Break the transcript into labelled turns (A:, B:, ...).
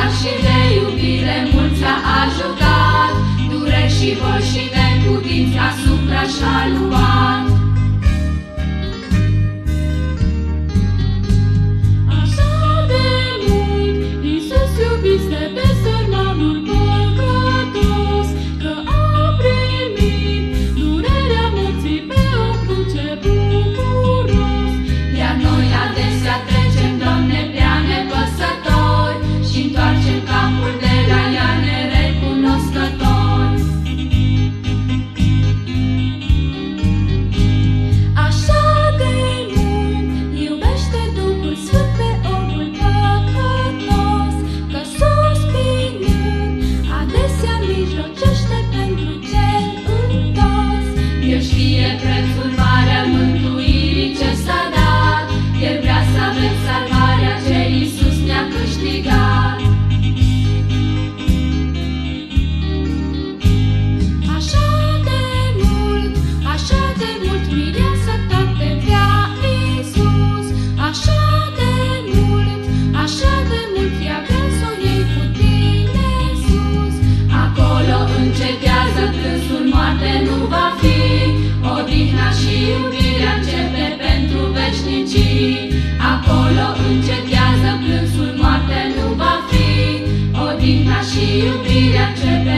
A: Dar și de iubire mult a ajutat, dureri și boli și neputinți asupra și-a luat. Alexa. Odihna și iubirea începe